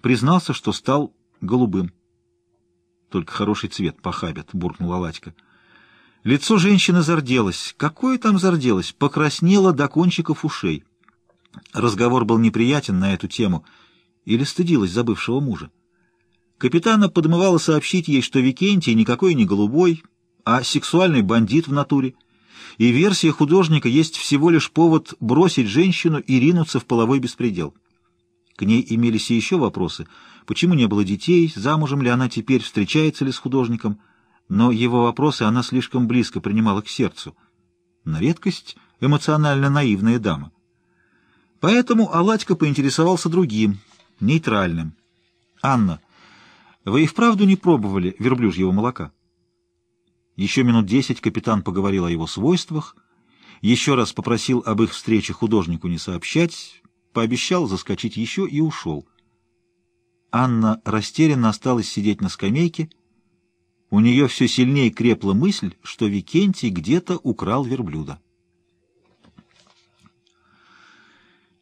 признался, что стал голубым. Только хороший цвет похабят, — буркнула Ладька. Лицо женщины зарделось. Какое там зарделось? Покраснело до кончиков ушей. Разговор был неприятен на эту тему. Или стыдилась забывшего мужа. Капитана подмывала сообщить ей, что Викентий никакой не голубой, а сексуальный бандит в натуре. И версия художника есть всего лишь повод бросить женщину и ринуться в половой беспредел. К ней имелись и еще вопросы. Почему не было детей, замужем ли она теперь, встречается ли с художником? Но его вопросы она слишком близко принимала к сердцу. На редкость эмоционально наивная дама. Поэтому Аладька поинтересовался другим, нейтральным. «Анна, вы и вправду не пробовали верблюжьего молока?» Еще минут десять капитан поговорил о его свойствах, еще раз попросил об их встрече художнику не сообщать, пообещал заскочить еще и ушел. Анна растерянно осталась сидеть на скамейке. У нее все сильнее крепла мысль, что Викентий где-то украл верблюда.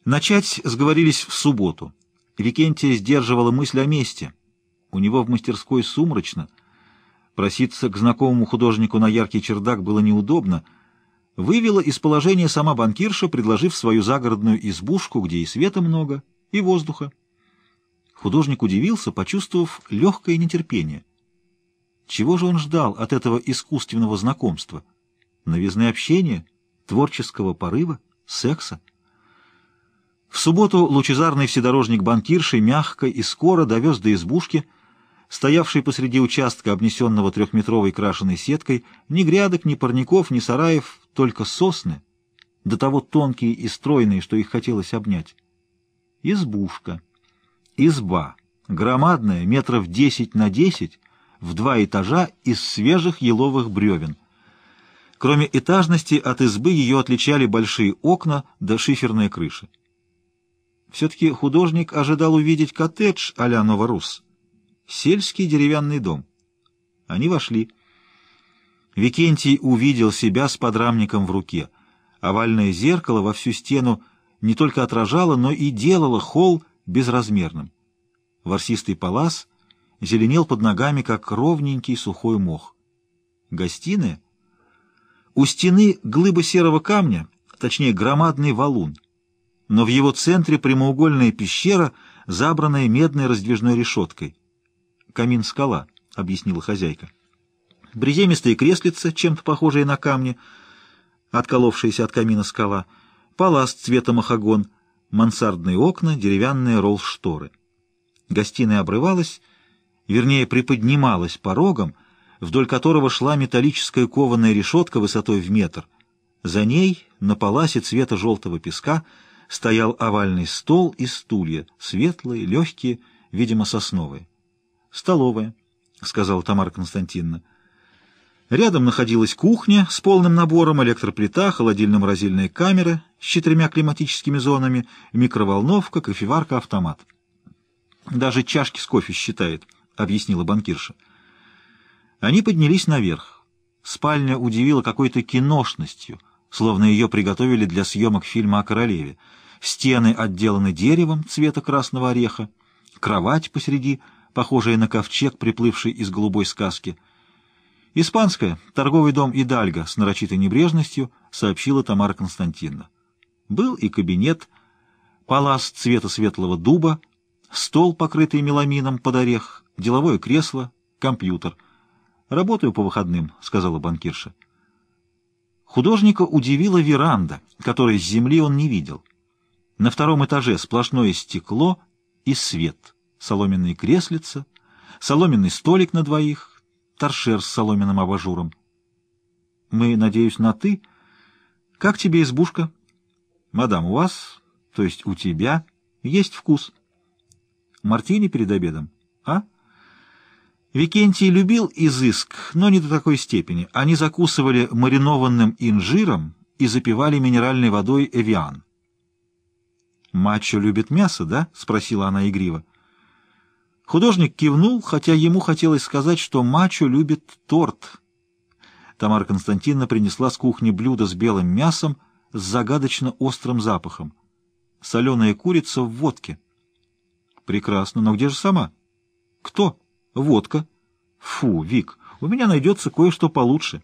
Начать сговорились в субботу. Викентия сдерживала мысль о месте. У него в мастерской сумрачно. Проситься к знакомому художнику на яркий чердак было неудобно — вывела из положения сама банкирша, предложив свою загородную избушку, где и света много, и воздуха. Художник удивился, почувствовав легкое нетерпение. Чего же он ждал от этого искусственного знакомства? Новизны общения, творческого порыва, секса? В субботу лучезарный вседорожник банкирши мягко и скоро довез до избушки, стоявшей посреди участка, обнесенного трехметровой крашеной сеткой, ни грядок, ни парников, ни сараев, только сосны, до того тонкие и стройные, что их хотелось обнять. Избушка. Изба. Громадная, метров десять на десять, в два этажа из свежих еловых бревен. Кроме этажности, от избы ее отличали большие окна да шиферная крыша. Все-таки художник ожидал увидеть коттедж а-ля Новорус. Сельский деревянный дом. Они вошли. Викентий увидел себя с подрамником в руке. Овальное зеркало во всю стену не только отражало, но и делало холл безразмерным. Ворсистый палас зеленел под ногами, как ровненький сухой мох. Гостиная? У стены глыба серого камня, точнее громадный валун, но в его центре прямоугольная пещера, забранная медной раздвижной решеткой. «Камин-скала», — объяснила хозяйка бреземистые креслица, чем-то похожие на камни, отколовшиеся от камина скала, палас цвета махагон, мансардные окна, деревянные ролл-шторы. Гостиная обрывалась, вернее, приподнималась порогом, вдоль которого шла металлическая кованая решетка высотой в метр. За ней, на паласе цвета желтого песка, стоял овальный стол и стулья, светлые, легкие, видимо, сосновые. «Столовая», — сказала Тамара Константиновна. Рядом находилась кухня с полным набором, электроплита, холодильно-морозильная камера с четырьмя климатическими зонами, микроволновка, кофеварка, автомат. «Даже чашки с кофе считает», — объяснила банкирша. Они поднялись наверх. Спальня удивила какой-то киношностью, словно ее приготовили для съемок фильма о королеве. Стены отделаны деревом цвета красного ореха, кровать посреди, похожая на ковчег, приплывший из голубой сказки — «Испанская, торговый дом «Идальго» с нарочитой небрежностью», сообщила Тамара Константиновна. Был и кабинет, палас цвета светлого дуба, стол, покрытый меламином под орех, деловое кресло, компьютер. «Работаю по выходным», — сказала банкирша. Художника удивила веранда, которой с земли он не видел. На втором этаже сплошное стекло и свет, соломенные креслица, соломенный столик на двоих, торшер с соломенным абажуром. «Мы, надеюсь, на «ты». Как тебе избушка?» «Мадам, у вас, то есть у тебя, есть вкус». «Мартини перед обедом, а?» Викентий любил изыск, но не до такой степени. Они закусывали маринованным инжиром и запивали минеральной водой эвиан. «Мачо любит мясо, да?» — спросила она игриво. Художник кивнул, хотя ему хотелось сказать, что мачо любит торт. Тамара Константиновна принесла с кухни блюдо с белым мясом с загадочно острым запахом. Соленая курица в водке. Прекрасно, но где же сама? Кто? Водка. Фу, Вик, у меня найдется кое-что получше.